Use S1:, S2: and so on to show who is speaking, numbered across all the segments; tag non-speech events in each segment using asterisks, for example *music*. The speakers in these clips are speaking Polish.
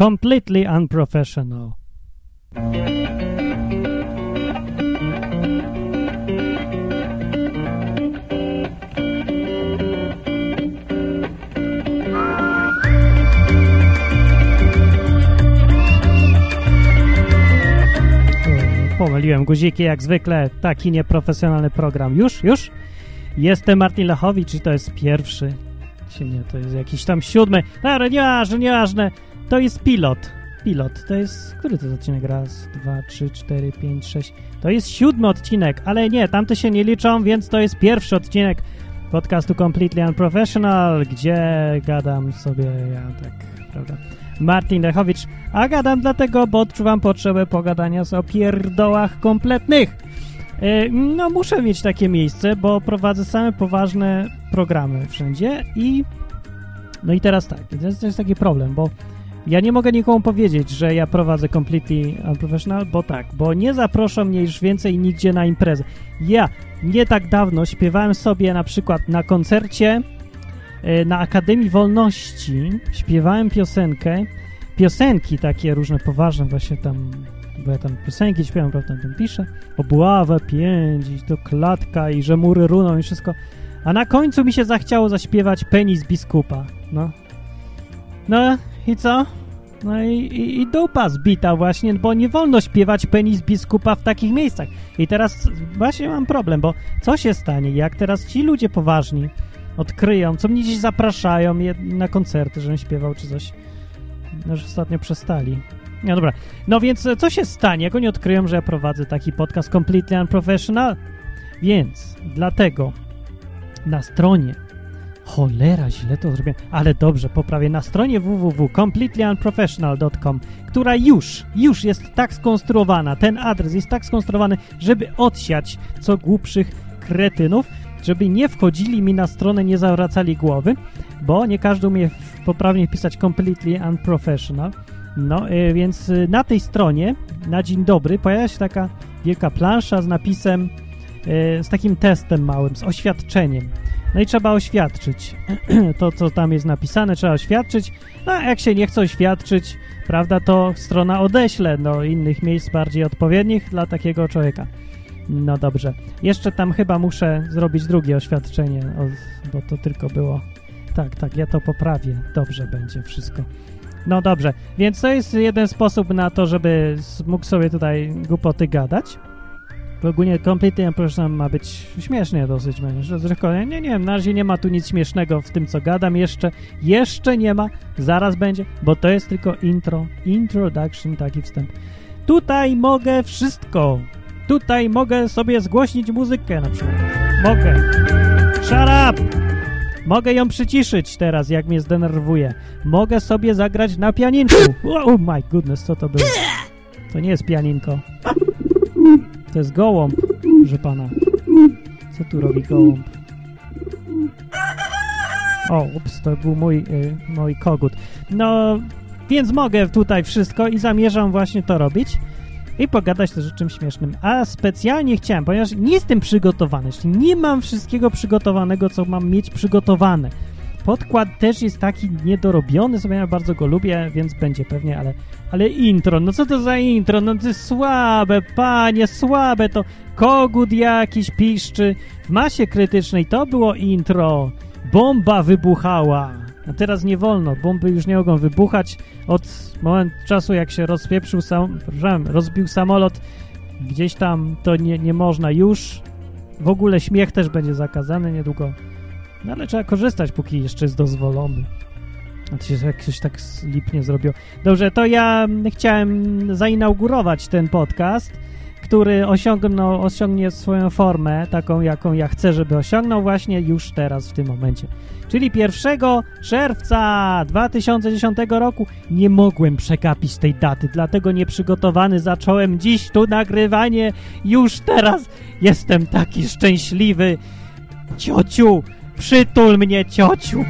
S1: Completely unprofessional. Pomyliłem guziki jak zwykle. Taki nieprofesjonalny program. Już? Już? Jestem Martin Lechowicz i to jest pierwszy. Czy nie, to jest jakiś tam siódmy. Dobra, nieważne, nieważne. To jest pilot. Pilot. To jest... Który to jest odcinek? Raz, dwa, trzy, cztery, pięć, sześć. To jest siódmy odcinek, ale nie, tamte się nie liczą, więc to jest pierwszy odcinek podcastu Completely Unprofessional, gdzie gadam sobie ja tak, prawda? Martin Lechowicz, a gadam dlatego, bo odczuwam potrzebę pogadania o pierdołach kompletnych. Yy, no, muszę mieć takie miejsce, bo prowadzę same poważne programy wszędzie i no i teraz tak, to jest, to jest taki problem, bo ja nie mogę nikomu powiedzieć, że ja prowadzę Completely Unprofessional, bo tak, bo nie zaproszą mnie już więcej nigdzie na imprezę. Ja nie tak dawno śpiewałem sobie na przykład na koncercie e, na Akademii Wolności, śpiewałem piosenkę, piosenki takie różne poważne właśnie tam, bo ja tam piosenki śpiewam, prawda, tam piszę, obławę pięć, to klatka i że mury runą i wszystko, a na końcu mi się zachciało zaśpiewać penis biskupa, no. No i co? No i, i, i dupa zbita właśnie, bo nie wolno śpiewać penis biskupa w takich miejscach. I teraz właśnie mam problem, bo co się stanie, jak teraz ci ludzie poważni odkryją, co mnie dziś zapraszają na koncerty, żebym śpiewał czy coś. No, już ostatnio przestali. No dobra. No więc co się stanie, jak oni odkryją, że ja prowadzę taki podcast completely unprofessional? Więc dlatego na stronie Cholera, źle to zrobiłem, ale dobrze, poprawię. Na stronie www.completelyunprofessional.com, która już, już jest tak skonstruowana, ten adres jest tak skonstruowany, żeby odsiać co głupszych kretynów, żeby nie wchodzili mi na stronę, nie zawracali głowy, bo nie każdy umie poprawnie pisać completely unprofessional. No, yy, więc yy, na tej stronie, na dzień dobry, pojawia się taka wielka plansza z napisem, yy, z takim testem małym, z oświadczeniem. No i trzeba oświadczyć *clears throat* to, co tam jest napisane, trzeba oświadczyć. No a jak się nie chce oświadczyć, prawda, to strona odeśle do innych miejsc bardziej odpowiednich dla takiego człowieka. No dobrze. Jeszcze tam chyba muszę zrobić drugie oświadczenie, bo to tylko było... Tak, tak, ja to poprawię. Dobrze będzie wszystko. No dobrze, więc to jest jeden sposób na to, żeby mógł sobie tutaj głupoty gadać. Ogólnie Completely Unprofessional ma być śmiesznie dosyć, nie, nie wiem, na razie nie ma tu nic śmiesznego w tym, co gadam, jeszcze, jeszcze nie ma, zaraz będzie, bo to jest tylko intro, introduction, taki wstęp. Tutaj mogę wszystko, tutaj mogę sobie zgłośnić muzykę na przykład, mogę, shut up! Mogę ją przyciszyć teraz, jak mnie zdenerwuje. Mogę sobie zagrać na pianinku. Oh my goodness, co to było? To nie jest pianinko. To jest gołąb, proszę pana. Co tu robi gołąb? O, ups, to był mój, y, mój kogut. No, więc mogę tutaj wszystko i zamierzam właśnie to robić i pogadać też o czymś śmiesznym. A specjalnie chciałem, ponieważ nie jestem przygotowany, czyli nie mam wszystkiego przygotowanego, co mam mieć przygotowane. Podkład też jest taki niedorobiony, sobie ja bardzo go lubię, więc będzie pewnie, ale, ale intro, no co to za intro? No jest słabe, panie, słabe to kogut jakiś piszczy. W masie krytycznej to było intro. Bomba wybuchała. A teraz nie wolno, bomby już nie mogą wybuchać od momentu czasu, jak się rozpieprzył sam, rozbił samolot gdzieś tam, to nie, nie można już. W ogóle śmiech też będzie zakazany niedługo. No ale trzeba korzystać, póki jeszcze jest dozwolony. To się jakoś tak lipnie zrobiło. Dobrze, to ja chciałem zainaugurować ten podcast, który osiągnął, osiągnie swoją formę, taką jaką ja chcę, żeby osiągnął właśnie już teraz, w tym momencie. Czyli 1 czerwca 2010 roku nie mogłem przekapić tej daty, dlatego nieprzygotowany zacząłem dziś tu nagrywanie. Już teraz jestem taki szczęśliwy. Ciociu, Przytul mnie, ciociu!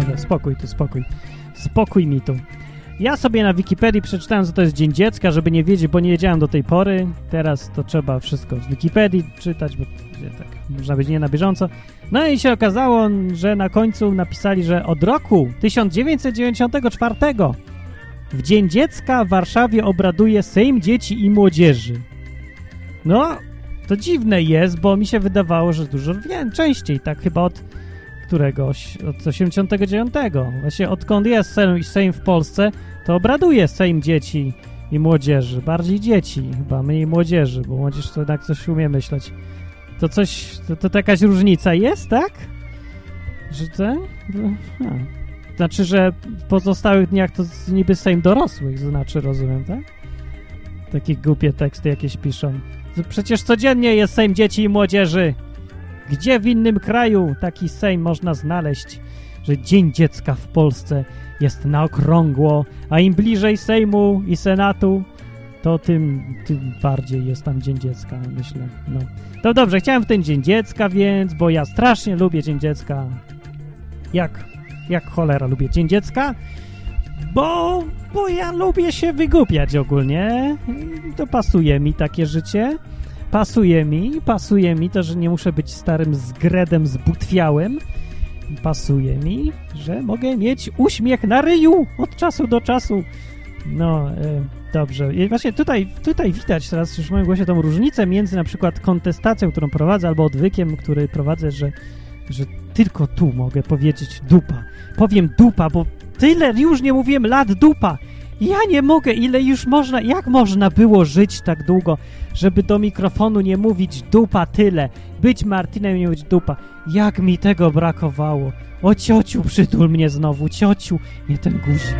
S1: Dobra, spokój tu, spokój. Spokój mi tu. Ja sobie na Wikipedii przeczytałem, co to jest Dzień Dziecka, żeby nie wiedzieć, bo nie wiedziałem do tej pory. Teraz to trzeba wszystko z Wikipedii czytać, bo tak można być nie na bieżąco. No i się okazało, że na końcu napisali, że od roku 1994 w Dzień Dziecka w Warszawie obraduje Sejm Dzieci i Młodzieży. No, to dziwne jest, bo mi się wydawało, że dużo wiem, częściej, tak chyba od któregoś, od 89. Właśnie odkąd jest Sejm, Sejm w Polsce, to obraduje Sejm Dzieci i Młodzieży. Bardziej dzieci, chyba mniej młodzieży, bo młodzież to jednak coś umie myśleć. To coś, to, to, to jakaś różnica jest, tak? Że ten? No, znaczy, że w pozostałych dniach to niby Sejm dorosłych, znaczy, rozumiem, tak? Takie głupie teksty jakieś piszą. Przecież codziennie jest Sejm Dzieci i Młodzieży. Gdzie w innym kraju taki Sejm można znaleźć, że Dzień Dziecka w Polsce jest na okrągło, a im bliżej Sejmu i Senatu, to tym, tym bardziej jest tam Dzień Dziecka, myślę. No. To dobrze, chciałem w ten Dzień Dziecka, więc, bo ja strasznie lubię Dzień Dziecka. Jak, jak cholera lubię Dzień Dziecka, bo, bo ja lubię się wygłupiać ogólnie. To pasuje mi takie życie. Pasuje mi, pasuje mi to, że nie muszę być starym zgredem zbutwiałym. Pasuje mi, że mogę mieć uśmiech na ryju od czasu do czasu. No, y, dobrze. I właśnie tutaj, tutaj widać teraz już w moim głosie tą różnicę między na przykład kontestacją, którą prowadzę, albo odwykiem, który prowadzę, że, że tylko tu mogę powiedzieć dupa. Powiem dupa, bo tyle już nie mówiłem lat dupa. Ja nie mogę, ile już można, jak można było żyć tak długo, żeby do mikrofonu nie mówić dupa tyle, być Martinem nie mówić dupa. Jak mi tego brakowało. O ciociu, przytul mnie znowu, ciociu, nie ten guzik.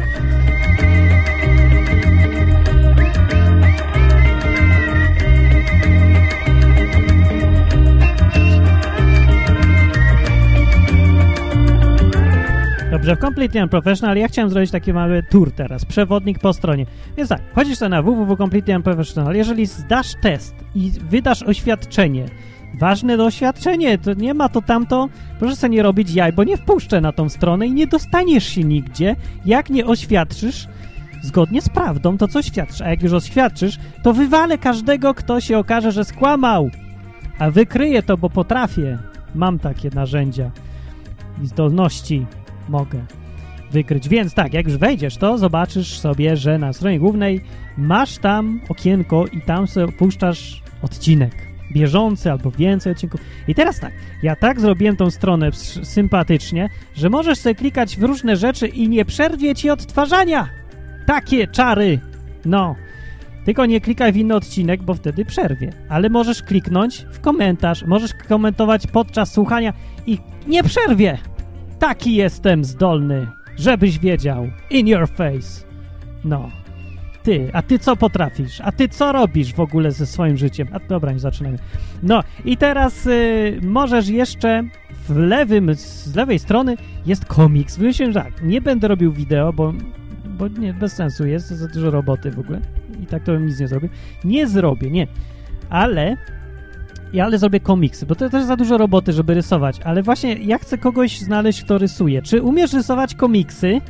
S1: Dobrze, w Completely Unprofessional ja chciałem zrobić taki mały tour teraz, przewodnik po stronie. Więc tak, chodzisz sobie na www.completely unprofessional, jeżeli zdasz test i wydasz oświadczenie, ważne doświadczenie, to nie ma to tamto, proszę sobie nie robić jaj, bo nie wpuszczę na tą stronę i nie dostaniesz się nigdzie, jak nie oświadczysz zgodnie z prawdą to, co oświadczysz. A jak już oświadczysz, to wywalę każdego, kto się okaże, że skłamał. A wykryję to, bo potrafię. Mam takie narzędzia i zdolności mogę wykryć. Więc tak, jak już wejdziesz, to zobaczysz sobie, że na stronie głównej masz tam okienko i tam sobie puszczasz odcinek bieżący albo więcej odcinków. I teraz tak, ja tak zrobiłem tą stronę sympatycznie, że możesz sobie klikać w różne rzeczy i nie przerwie ci odtwarzania. Takie czary! No. Tylko nie klikaj w inny odcinek, bo wtedy przerwie. Ale możesz kliknąć w komentarz, możesz komentować podczas słuchania i nie przerwie. Taki jestem zdolny, żebyś wiedział. In your face. No. Ty, a ty co potrafisz? A ty co robisz w ogóle ze swoim życiem? A dobra, nie zaczynamy. No i teraz y, możesz jeszcze w lewym, z lewej strony jest komiks. Wymyśliłem, że tak, nie będę robił wideo, bo, bo nie, bez sensu jest, za dużo roboty w ogóle. I tak to bym nic nie zrobił. Nie zrobię, nie. Ale ja ale zrobię komiksy, bo to też za dużo roboty, żeby rysować, ale właśnie ja chcę kogoś znaleźć, kto rysuje. Czy umiesz rysować komiksy?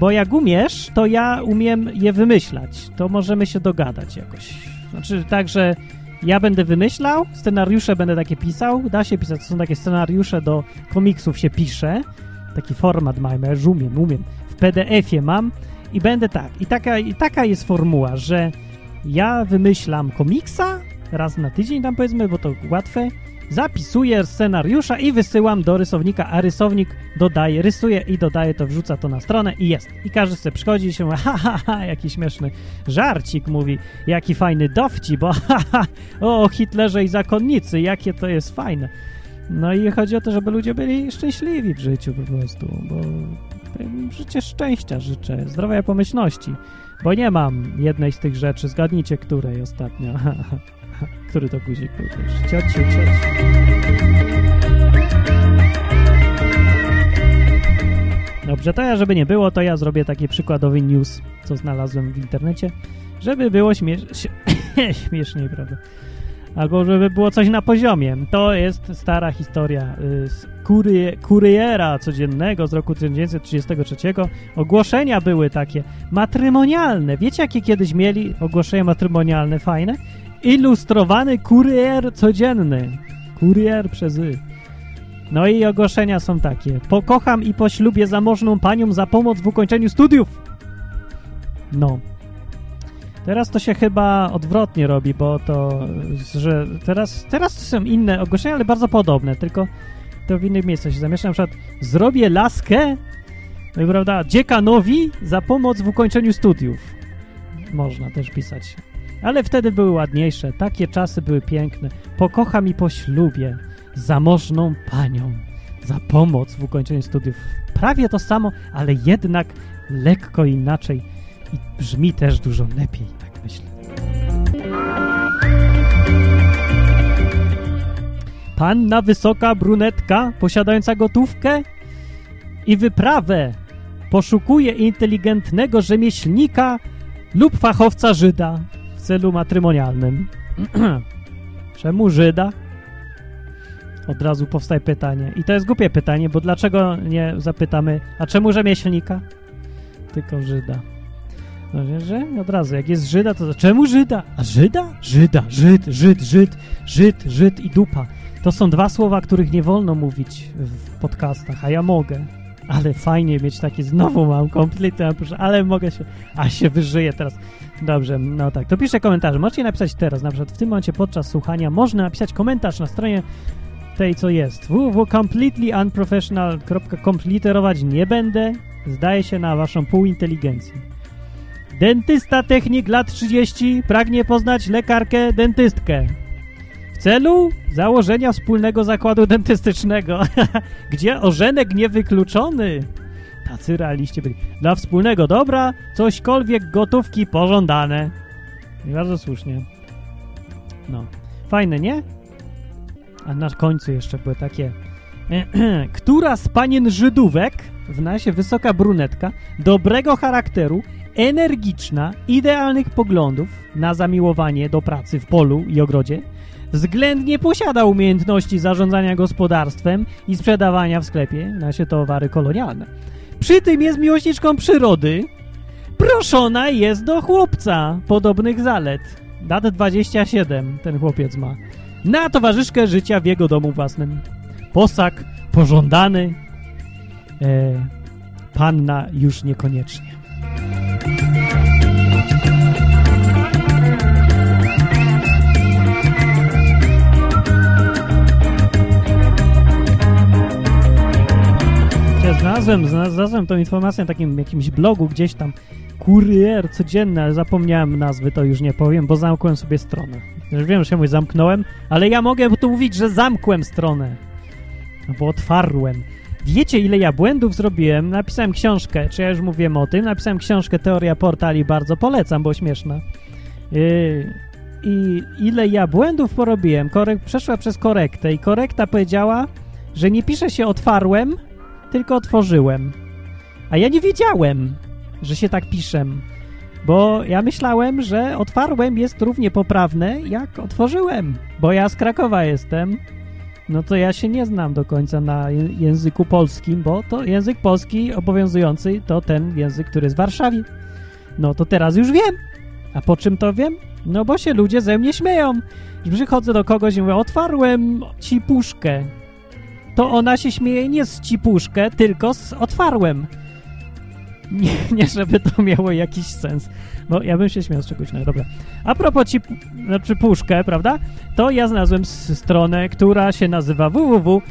S1: Bo jak umiesz, to ja umiem je wymyślać. To możemy się dogadać jakoś. Znaczy tak, że ja będę wymyślał, scenariusze będę takie pisał, da się pisać, to są takie scenariusze do komiksów się pisze, taki format mamy, ja umiem, umiem. W PDF-ie mam i będę tak. I taka, I taka jest formuła, że ja wymyślam komiksa, raz na tydzień tam powiedzmy, bo to łatwe, zapisuję scenariusza i wysyłam do rysownika, a rysownik dodaje, rysuje i dodaje to, wrzuca to na stronę i jest. I każdy sobie przychodzi i się mówi, *laughs* ha, ha, ha, jaki śmieszny żarcik, mówi, jaki fajny dowcip, bo *laughs* ha, ha, o Hitlerze i zakonnicy, jakie to jest fajne. No i chodzi o to, żeby ludzie byli szczęśliwi w życiu po prostu, bo życie szczęścia życzę, zdrowej pomyślności, bo nie mam jednej z tych rzeczy, zgadnijcie której ostatnio. *laughs* *laughs* Który to guzik był też? Ciociu, ciociu. Dobrze, to ja, żeby nie było, to ja zrobię taki przykładowy news, co znalazłem w internecie, żeby było śmiesz *laughs* śmieszniej, prawda? albo żeby było coś na poziomie. To jest stara historia y, z kurie, kuriera codziennego z roku 1933. Ogłoszenia były takie matrymonialne. Wiecie, jakie kiedyś mieli ogłoszenia matrymonialne fajne? Ilustrowany kurier codzienny. Kurier przez y. No i ogłoszenia są takie. Pokocham i poślubię zamożną panią za pomoc w ukończeniu studiów. No. Teraz to się chyba odwrotnie robi, bo to, że teraz, teraz to są inne ogłoszenia, ale bardzo podobne, tylko to w innych miejscach się zamieszczam. Na przykład zrobię laskę, no prawda, dziekanowi za pomoc w ukończeniu studiów. Można też pisać. Ale wtedy były ładniejsze, takie czasy były piękne. Pokocham i poślubię zamożną panią za pomoc w ukończeniu studiów. Prawie to samo, ale jednak lekko inaczej i brzmi też dużo lepiej, tak myślę. Panna wysoka brunetka, posiadająca gotówkę i wyprawę, poszukuje inteligentnego rzemieślnika lub fachowca Żyda celu matrymonialnym. *clears throat* Czemu Żyda? Od razu powstaje pytanie. I to jest głupie pytanie, bo dlaczego nie zapytamy, a czemu rzemieślnika? Tylko Żyda. No że od razu, jak jest Żyda, to czemu Żyda? A Żyda? Żyda, Żyd, Żyd, Żyd, Żyd, Żyd i dupa. To są dwa słowa, których nie wolno mówić w podcastach, a ja mogę. Ale fajnie mieć takie, znowu mam kompletnie, ale mogę się, a się wyżyję teraz. Dobrze, no tak, to piszę komentarze. Możecie napisać teraz, na przykład w tym momencie podczas słuchania można napisać komentarz na stronie tej, co jest. www.completelyunprofessional.com literować nie będę. Zdaje się na waszą półinteligencję. Dentysta technik lat 30 pragnie poznać lekarkę dentystkę. W celu założenia wspólnego zakładu dentystycznego, *laughs* gdzie ożenek niewykluczony. Tacy realiście byli. Dla wspólnego dobra cośkolwiek gotówki pożądane. I bardzo słusznie. No. Fajne, nie? A na końcu jeszcze były takie... *clears throat* Która z panien Żydówek, w nasie wysoka brunetka, dobrego charakteru, energiczna, idealnych poglądów na zamiłowanie do pracy w polu i ogrodzie, względnie posiada umiejętności zarządzania gospodarstwem i sprzedawania w sklepie, nasie towary kolonialne. Przy tym jest miłośniczką przyrody, proszona jest do chłopca podobnych zalet. Dat 27 ten chłopiec ma na towarzyszkę życia w jego domu własnym. Posag pożądany, e, panna już niekoniecznie. Znalazłem, znalazłem tą informację na takim jakimś blogu gdzieś tam, kurier codzienny, ale zapomniałem nazwy, to już nie powiem, bo zamkłem sobie stronę. Już wiem, że się mój zamknąłem, ale ja mogę tu mówić, że zamkłem stronę. Bo otwarłem. Wiecie, ile ja błędów zrobiłem? Napisałem książkę, czy ja już mówiłem o tym? Napisałem książkę Teoria Portali, bardzo polecam, bo śmieszna. Yy, I ile ja błędów porobiłem? Korek przeszła przez korektę i korekta powiedziała, że nie pisze się otwarłem, tylko otworzyłem. A ja nie wiedziałem, że się tak piszę. Bo ja myślałem, że otwarłem jest równie poprawne, jak otworzyłem. Bo ja z Krakowa jestem. No to ja się nie znam do końca na języku polskim, bo to język polski obowiązujący to ten język, który jest w Warszawie. No to teraz już wiem. A po czym to wiem? No bo się ludzie ze mnie śmieją. Przychodzę do kogoś i mówię, otwarłem ci puszkę. To ona się śmieje nie z cipuszkę, tylko z otwarłem. Nie, *laughs* nie, żeby to miało jakiś sens. Bo ja bym się śmiał z czegoś, no dobra. A propos ci, znaczy puszkę, prawda? To ja znalazłem stronę, która się nazywa www.zsi.pl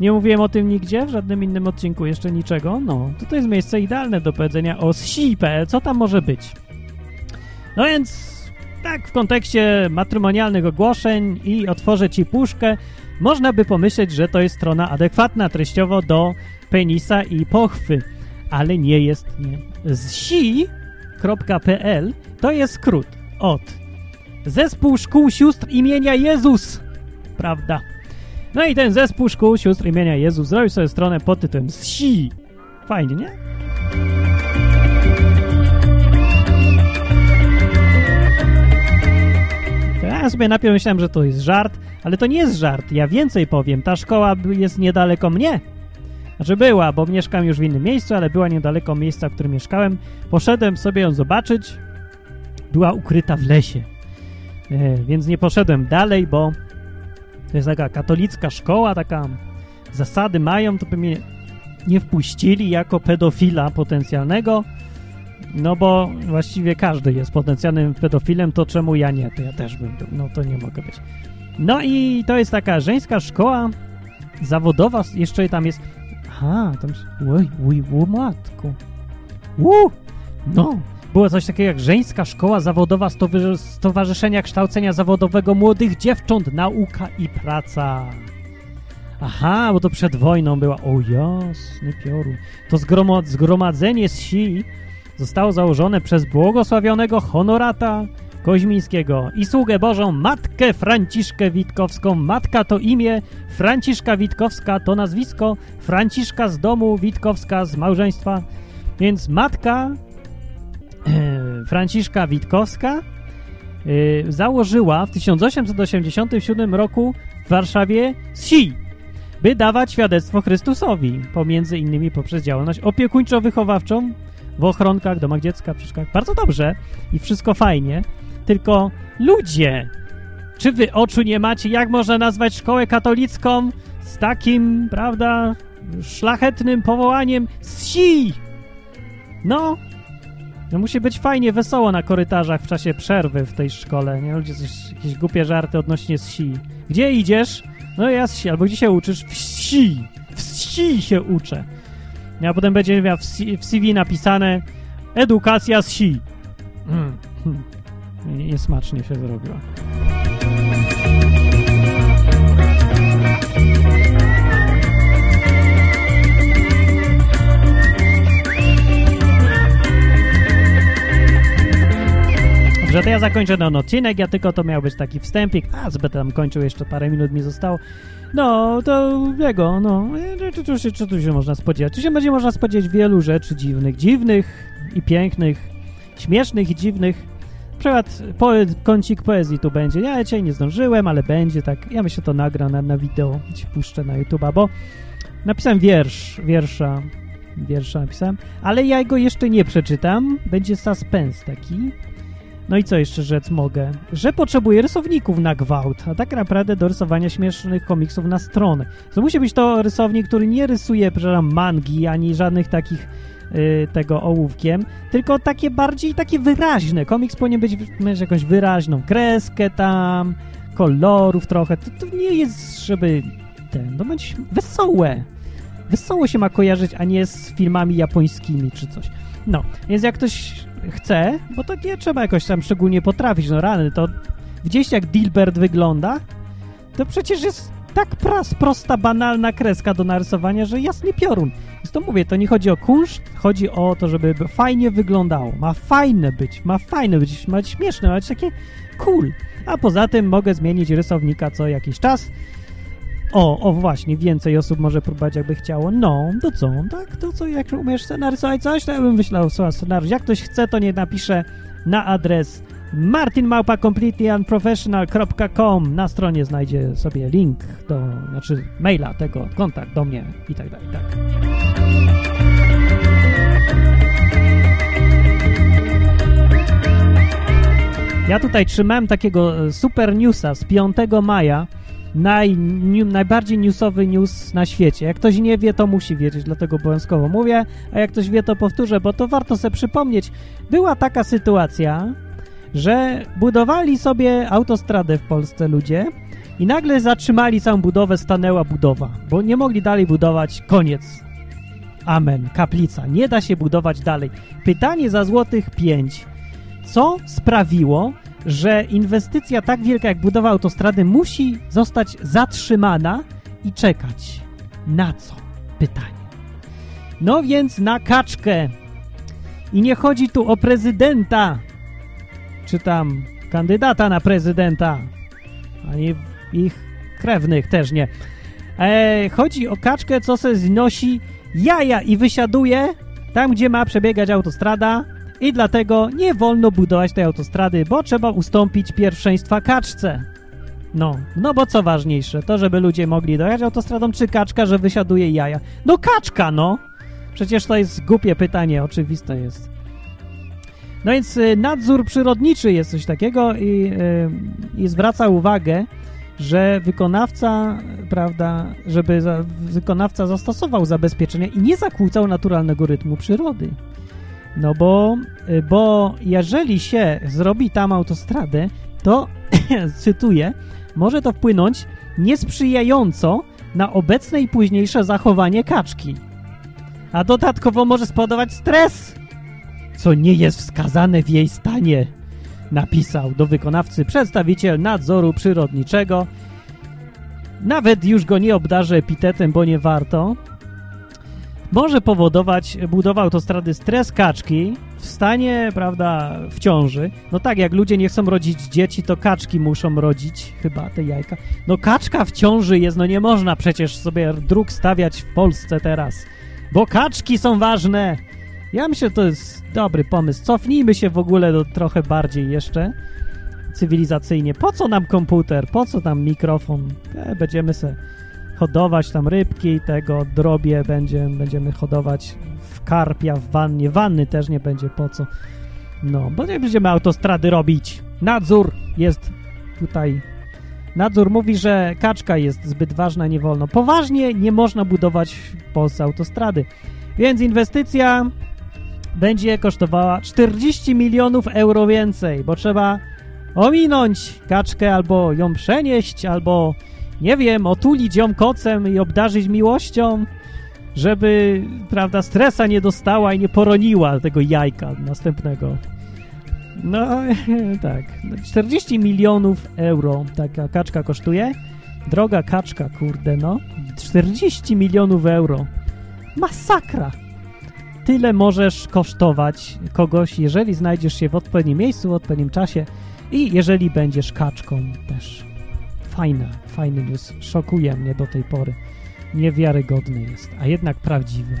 S1: Nie mówiłem o tym nigdzie, w żadnym innym odcinku jeszcze niczego. No, to jest miejsce idealne do powiedzenia o zsi.pl. Co tam może być? No więc tak w kontekście matrymonialnych ogłoszeń i otworzę ci puszkę, można by pomyśleć, że to jest strona adekwatna treściowo do penisa i pochwy, ale nie jest, nie. Zsi.pl to jest skrót od Zespół Szkół Sióstr imienia Jezus, prawda? No i ten zespół szkół sióstr imienia Jezus zrobił sobie stronę pod tytułem Zsi. Fajnie, nie? Ja sobie najpierw myślałem, że to jest żart, ale to nie jest żart. Ja więcej powiem. Ta szkoła jest niedaleko mnie. Znaczy była, bo mieszkam już w innym miejscu, ale była niedaleko miejsca, w którym mieszkałem. Poszedłem sobie ją zobaczyć. Była ukryta w lesie. E, więc nie poszedłem dalej, bo to jest taka katolicka szkoła, taka zasady mają, to by mnie nie wpuścili jako pedofila potencjalnego, no bo właściwie każdy jest potencjalnym pedofilem, to czemu ja nie? To ja też bym był, no to nie mogę być. No i to jest taka żeńska szkoła zawodowa, jeszcze tam jest... Aha, tam jest... Oj, oj, oj, matku. Uuu, no, było coś takiego jak Żeńska Szkoła Zawodowa Stowarzyszenia Kształcenia Zawodowego Młodych Dziewcząt, Nauka i Praca. Aha, bo to przed wojną była. O jasny piorun. To zgromadzenie z si zostało założone przez błogosławionego honorata Koźmińskiego i sługę Bożą Matkę Franciszkę Witkowską. Matka to imię, Franciszka Witkowska to nazwisko, Franciszka z domu, Witkowska z małżeństwa. Więc matka e, Franciszka Witkowska e, założyła w 1887 roku w Warszawie SI, by dawać świadectwo Chrystusowi, pomiędzy innymi poprzez działalność opiekuńczo-wychowawczą w ochronkach, domach dziecka, przedszkolach. Bardzo dobrze i wszystko fajnie, tylko ludzie, czy wy oczu nie macie, jak można nazwać szkołę katolicką z takim, prawda, szlachetnym powołaniem SI? No, no musi być fajnie, wesoło na korytarzach w czasie przerwy w tej szkole, nie? Ludzie coś, jakieś głupie żarty odnośnie SI. Gdzie idziesz? No ja wsi, albo gdzie się uczysz? Wsi. Wsi się uczę. A potem będzie miał w, CV napisane edukacja z wsi. Mm. Niesmacznie *laughs* się zrobiła. Dobrze, to ja zakończę ten odcinek, ja tylko to miał być taki wstępik, a zbyt tam kończył, jeszcze parę minut mi zostało. No, to jego, no, czy, czy, tu się można spodziewać? Tu się będzie można spodziewać wielu rzeczy dziwnych, dziwnych i pięknych, śmiesznych i dziwnych. Na przykład po, kącik poezji tu będzie. Ja dzisiaj nie zdążyłem, ale będzie tak. Ja myślę, to nagra na, na wideo, ci puszczę na YouTube'a, bo napisałem wiersz, wiersza, wiersza napisałem, ale ja go jeszcze nie przeczytam. Będzie suspense taki. No i co jeszcze rzec mogę? Że potrzebuję rysowników na gwałt, a tak naprawdę do rysowania śmiesznych komiksów na stronę. To musi być to rysownik, który nie rysuje, przepraszam, mangi, ani żadnych takich y, tego ołówkiem, tylko takie bardziej takie wyraźne. Komiks powinien być, mieć jakąś wyraźną kreskę tam, kolorów trochę. To, to nie jest, żeby ten, to będzie wesołe. Wesoło się ma kojarzyć, a nie z filmami japońskimi czy coś. No, więc jak ktoś chce, bo to nie trzeba jakoś tam szczególnie potrafić, no rany, to gdzieś jak Dilbert wygląda, to przecież jest tak pras, prosta, banalna kreska do narysowania, że jasny piorun. Więc to mówię, to nie chodzi o kunszt, chodzi o to, żeby fajnie wyglądało. Ma fajne być, ma fajne być, ma być śmieszne, ma być takie cool. A poza tym mogę zmienić rysownika co jakiś czas, o, o właśnie, więcej osób może próbować jakby chciało. No, to co? Tak, to co, jak umiesz narysować coś, to ja bym myślał scenariusz. Jak ktoś chce, to nie napisze na adres martinmałpa.completelyunprofessional.com Na stronie znajdzie sobie link do, znaczy maila tego, kontakt do mnie i tak dalej, tak. Ja tutaj trzymałem takiego e, super newsa z 5 maja, naj, najbardziej newsowy news na świecie. Jak ktoś nie wie, to musi wiedzieć, dlatego obowiązkowo mówię, a jak ktoś wie, to powtórzę, bo to warto sobie przypomnieć. Była taka sytuacja, że budowali sobie autostradę w Polsce ludzie i nagle zatrzymali całą budowę, stanęła budowa, bo nie mogli dalej budować, koniec. Amen, kaplica, nie da się budować dalej. Pytanie za złotych pięć. Co sprawiło, że inwestycja tak wielka jak budowa autostrady musi zostać zatrzymana i czekać. Na co? Pytanie. No więc na kaczkę. I nie chodzi tu o prezydenta, czy tam kandydata na prezydenta, ani ich krewnych też nie. E, chodzi o kaczkę, co se znosi jaja i wysiaduje tam, gdzie ma przebiegać autostrada I dlatego nie wolno budować tej autostrady, bo trzeba ustąpić pierwszeństwa kaczce. No, no bo co ważniejsze, to żeby ludzie mogli dojechać autostradą, czy kaczka, że wysiaduje jaja? No kaczka, no! Przecież to jest głupie pytanie, oczywiste jest. No więc y, nadzór przyrodniczy jest coś takiego i, y, i zwraca uwagę, że wykonawca, prawda, żeby za, wykonawca zastosował zabezpieczenia i nie zakłócał naturalnego rytmu przyrody. No bo, y, bo jeżeli się zrobi tam autostradę, to, *coughs* cytuję, może to wpłynąć niesprzyjająco na obecne i późniejsze zachowanie kaczki. A dodatkowo może spowodować stres, co nie jest wskazane w jej stanie, napisał do wykonawcy przedstawiciel nadzoru przyrodniczego. Nawet już go nie obdarzę epitetem, bo nie warto. Może powodować budowa autostrady stres kaczki w stanie, prawda, w ciąży. No tak, jak ludzie nie chcą rodzić dzieci, to kaczki muszą rodzić chyba te jajka. No kaczka w ciąży jest, no nie można przecież sobie dróg stawiać w Polsce teraz, bo kaczki są ważne. Ja myślę, że to jest dobry pomysł. Cofnijmy się w ogóle do trochę bardziej jeszcze cywilizacyjnie. Po co nam komputer? Po co nam mikrofon? E, będziemy se hodować tam rybki, tego drobie będziemy, będziemy hodować w karpia, w wannie. Wanny też nie będzie po co. No, bo nie będziemy autostrady robić. Nadzór jest tutaj. Nadzór mówi, że kaczka jest zbyt ważna, nie wolno. Poważnie nie można budować w Polsce autostrady. Więc inwestycja będzie kosztowała 40 milionów euro więcej, bo trzeba ominąć kaczkę albo ją przenieść, albo nie wiem, otulić ją kocem i obdarzyć miłością, żeby, prawda, stresa nie dostała i nie poroniła tego jajka następnego. No, *laughs* tak. 40 milionów euro taka kaczka kosztuje. Droga kaczka, kurde, no. 40 milionów euro. Masakra! Tyle możesz kosztować kogoś, jeżeli znajdziesz się w odpowiednim miejscu, w odpowiednim czasie i jeżeli będziesz kaczką też. Fajna, fajny news. Szokuje mnie do tej pory. Niewiarygodny jest, a jednak prawdziwy.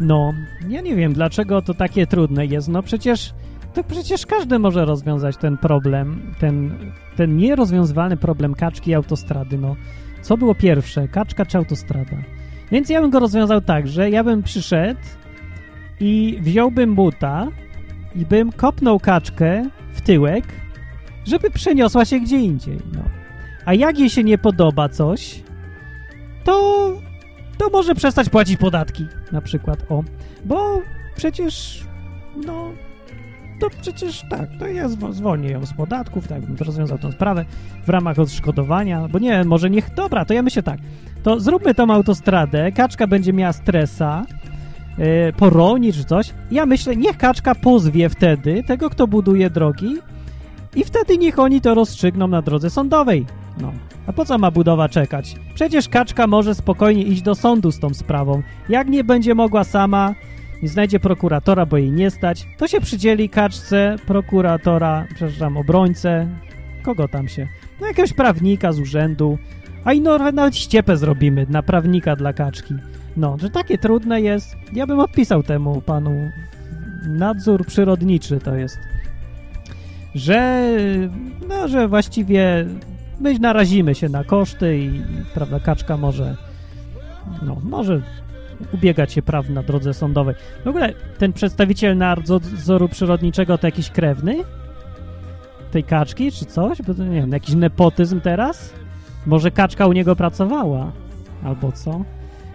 S1: No, ja nie wiem, dlaczego to takie trudne jest. No przecież to przecież każdy może rozwiązać ten problem, ten, ten nierozwiązywalny problem kaczki i autostrady. No, co było pierwsze, kaczka czy autostrada? Więc ja bym go rozwiązał tak, że ja bym przyszedł i wziąłbym buta i bym kopnął kaczkę w tyłek, żeby przeniosła się gdzie indziej. No. A jak jej się nie podoba coś, to, to może przestać płacić podatki, na przykład, o. Bo przecież, no, to przecież tak, to ja zwolnię ją z podatków, tak bym rozwiązał tę sprawę w ramach odszkodowania, bo nie, może niech, dobra, to ja myślę tak, to zróbmy tą autostradę, kaczka będzie miała stresa, yy, poroni czy coś, ja myślę, niech kaczka pozwie wtedy tego, kto buduje drogi i wtedy niech oni to rozstrzygną na drodze sądowej, no. A po co ma budowa czekać? Przecież kaczka może spokojnie iść do sądu z tą sprawą. Jak nie będzie mogła sama, nie znajdzie prokuratora, bo jej nie stać, to się przydzieli kaczce prokuratora, przepraszam, obrońcę, kogo tam się, no jakiegoś prawnika z urzędu, a i no, nawet ściepę zrobimy na prawnika dla kaczki. No, że takie trudne jest, ja bym odpisał temu panu, nadzór przyrodniczy to jest, że, no, że właściwie my narazimy się na koszty i, prawda, kaczka może, no, może ubiegać się praw na drodze sądowej. W ogóle ten przedstawiciel nadzoru przyrodniczego to jakiś krewny? Tej kaczki czy coś? Bo nie wiem, jakiś nepotyzm teraz? Może kaczka u niego pracowała? Albo co?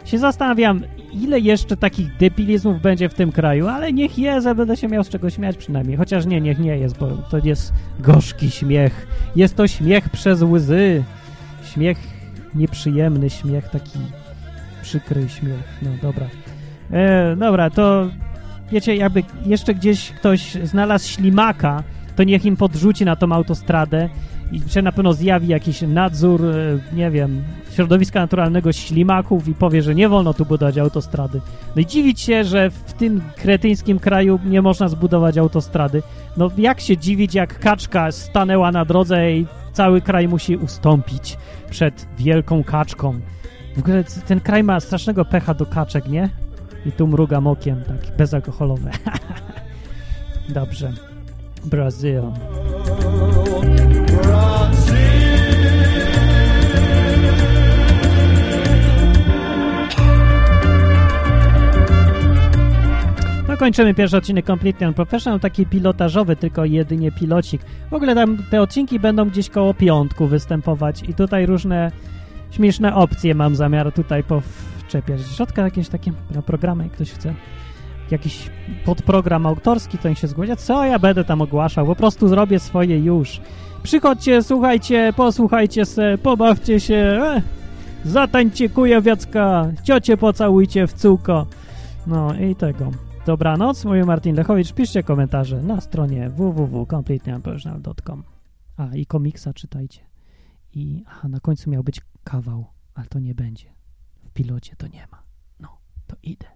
S1: Się zastanawiam, ile jeszcze takich debilizmów będzie w tym kraju, ale niech jest, będę się miał z czego śmiać przynajmniej. Chociaż nie, niech nie jest, bo to jest gorzki śmiech. Jest to śmiech przez łzy. Śmiech nieprzyjemny, śmiech taki przykry śmiech. No dobra. E, dobra, to wiecie, jakby jeszcze gdzieś ktoś znalazł ślimaka, to niech im podrzuci na tą autostradę i się na pewno zjawi jakiś nadzór, e, nie wiem, środowiska naturalnego ślimaków i powie, że nie wolno tu budować autostrady. No i dziwić się, że w tym kretyńskim kraju nie można zbudować autostrady. No jak się dziwić, jak kaczka stanęła na drodze i cały kraj musi ustąpić przed wielką kaczką. W ogóle ten kraj ma strasznego pecha do kaczek, nie? I tu mrugam okiem, tak, bezalkoholowe. *laughs* Dobrze. Brazil. No kończymy pierwszy odcinek Completely Unprofessional, taki pilotażowy, tylko jedynie pilocik. W ogóle tam te odcinki będą gdzieś koło piątku występować i tutaj różne śmieszne opcje mam zamiar tutaj powczepiać. Środka jakieś takie programy, jak ktoś chce. Jakiś podprogram autorski, to niech się zgłasza. Co ja będę tam ogłaszał? Po prostu zrobię swoje już. Przychodźcie, słuchajcie, posłuchajcie se, pobawcie się, e, zatańcie kujowiacka, ciocie pocałujcie w cółko. No i tego. Dobranoc, mówił Martin Lechowicz. Piszcie komentarze na stronie www.completelyunprofessional.com A, i komiksa czytajcie. I aha, na końcu miał być kawał, ale to nie będzie. W pilocie to nie ma. No, to idę.